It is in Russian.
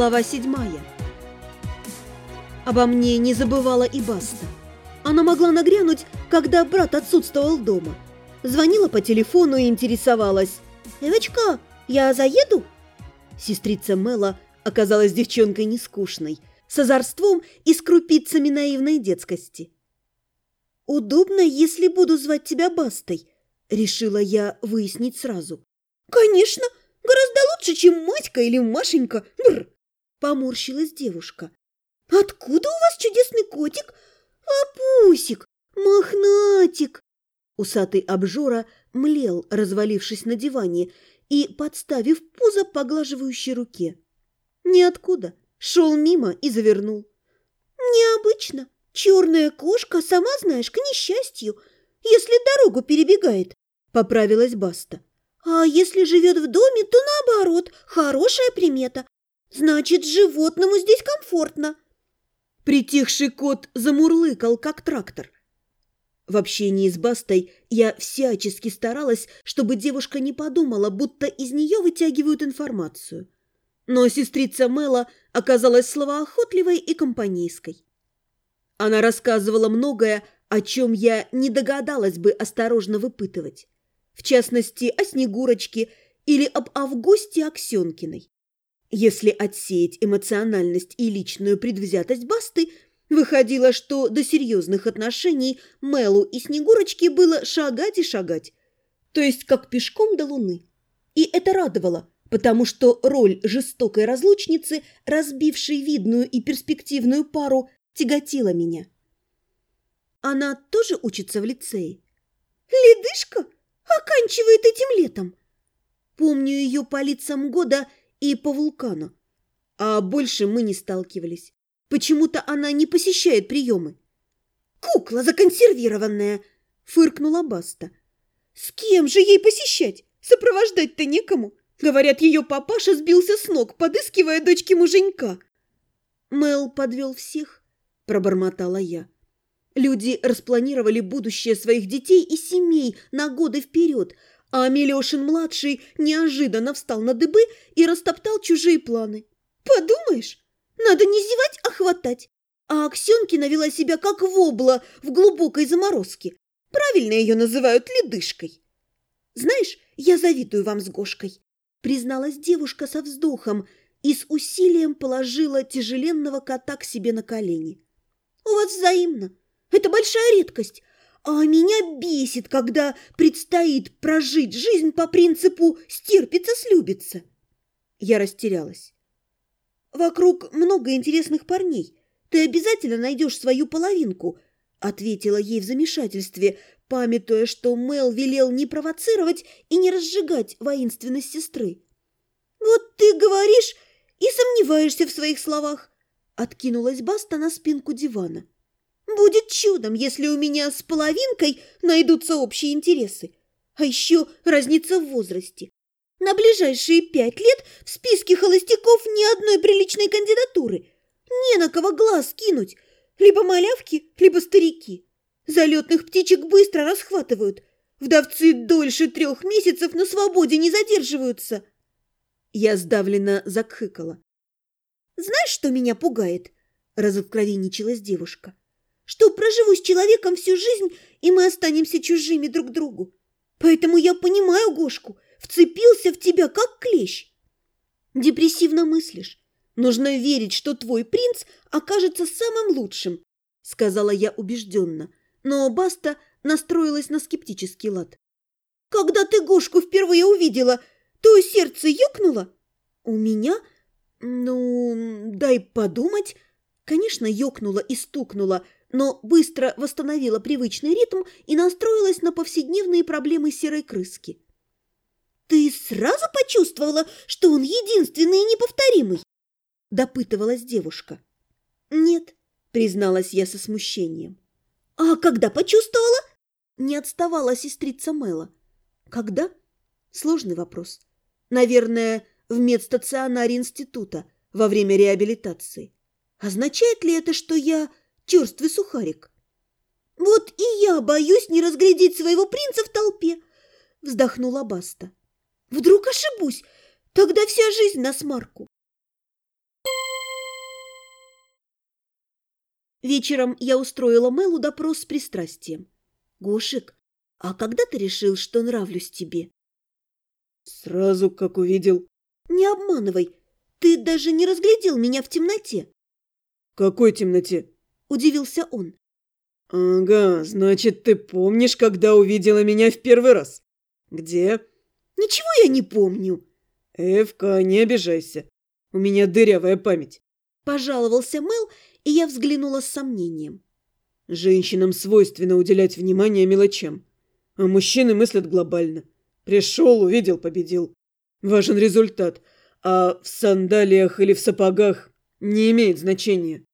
Глава седьмая. Обо мне не забывала и Баста. Она могла нагрянуть, когда брат отсутствовал дома. Звонила по телефону и интересовалась. «Девочка, я заеду?» Сестрица Мела оказалась девчонкой нескучной, с озорством и с крупицами наивной детскости. «Удобно, если буду звать тебя Бастой», — решила я выяснить сразу. «Конечно, гораздо лучше, чем Матька или Машенька. Бррр. Поморщилась девушка. «Откуда у вас чудесный котик? Лапусик, мохнатик!» Усатый обжора млел, развалившись на диване и подставив пузо поглаживающей руке. Ниоткуда. Шел мимо и завернул. «Необычно. Черная кошка, сама знаешь, к несчастью, если дорогу перебегает», — поправилась Баста. «А если живет в доме, то наоборот, хорошая примета. Значит, животному здесь комфортно. Притихший кот замурлыкал, как трактор. В общении с Бастой я всячески старалась, чтобы девушка не подумала, будто из нее вытягивают информацию. Но сестрица Мэла оказалась словоохотливой и компанейской. Она рассказывала многое, о чем я не догадалась бы осторожно выпытывать. В частности, о Снегурочке или об Августе Аксенкиной. Если отсеять эмоциональность и личную предвзятость Басты, выходило, что до серьезных отношений Мелу и Снегурочке было шагать и шагать, то есть как пешком до луны. И это радовало, потому что роль жестокой разлучницы, разбившей видную и перспективную пару, тяготила меня. Она тоже учится в лицее? Ледышка? Оканчивает этим летом. Помню ее по лицам года – и по вулкану. А больше мы не сталкивались. Почему-то она не посещает приемы. «Кукла законсервированная!» – фыркнула Баста. «С кем же ей посещать? Сопровождать-то некому!» Говорят, ее папаша сбился с ног, подыскивая дочки муженька. Мел подвел всех, пробормотала я. Люди распланировали будущее своих детей и семей на годы вперед, а Милешин-младший неожиданно встал на дыбы и растоптал чужие планы. «Подумаешь, надо не зевать, а хватать!» А Аксенкина вела себя как вобла в глубокой заморозке. Правильно ее называют ледышкой. «Знаешь, я завидую вам с Гошкой», — призналась девушка со вздохом и с усилием положила тяжеленного кота к себе на колени. «У вас взаимно. Это большая редкость. А меня бесит, когда предстоит прожить жизнь по принципу «стерпится-слюбится». Я растерялась. «Вокруг много интересных парней. Ты обязательно найдешь свою половинку», ответила ей в замешательстве, памятуя, что Мел велел не провоцировать и не разжигать воинственность сестры. «Вот ты говоришь и сомневаешься в своих словах», откинулась Баста на спинку дивана. Будет чудом, если у меня с половинкой найдутся общие интересы. А еще разница в возрасте. На ближайшие пять лет в списке холостяков ни одной приличной кандидатуры. Не на кого глаз кинуть. Либо малявки, либо старики. Залетных птичек быстро расхватывают. Вдовцы дольше трех месяцев на свободе не задерживаются. Я сдавленно закхыкала. «Знаешь, что меня пугает?» – разоткровенничалась девушка что проживу с человеком всю жизнь, и мы останемся чужими друг другу. Поэтому я понимаю Гошку, вцепился в тебя, как клещ. Депрессивно мыслишь. Нужно верить, что твой принц окажется самым лучшим, сказала я убежденно, но Баста настроилась на скептический лад. Когда ты Гошку впервые увидела, то сердце ёкнуло? У меня? Ну, дай подумать. Конечно, ёкнуло и стукнуло, но быстро восстановила привычный ритм и настроилась на повседневные проблемы серой крыски. «Ты сразу почувствовала, что он единственный и неповторимый?» – допытывалась девушка. «Нет», – призналась я со смущением. «А когда почувствовала?» – не отставала сестрица Мэла. «Когда?» – сложный вопрос. «Наверное, в медстационаре института во время реабилитации. Означает ли это, что я черствый сухарик? Вот и я боюсь не разглядеть своего принца в толпе, вздохнула Баста. Вдруг ошибусь, тогда вся жизнь на смарку. Вечером я устроила Мелу допрос с пристрастием. «Гошик, а когда ты решил, что нравлюсь тебе?» «Сразу, как увидел». «Не обманывай, ты даже не разглядел меня в темноте». «В какой темноте?» – удивился он. «Ага, значит, ты помнишь, когда увидела меня в первый раз? Где?» «Ничего я не помню». «Эвка, не обижайся. У меня дырявая память». Пожаловался Мэл, и я взглянула с сомнением. Женщинам свойственно уделять внимание мелочам, а мужчины мыслят глобально. Пришел, увидел, победил. Важен результат, а в сандалиях или в сапогах не имеет значения.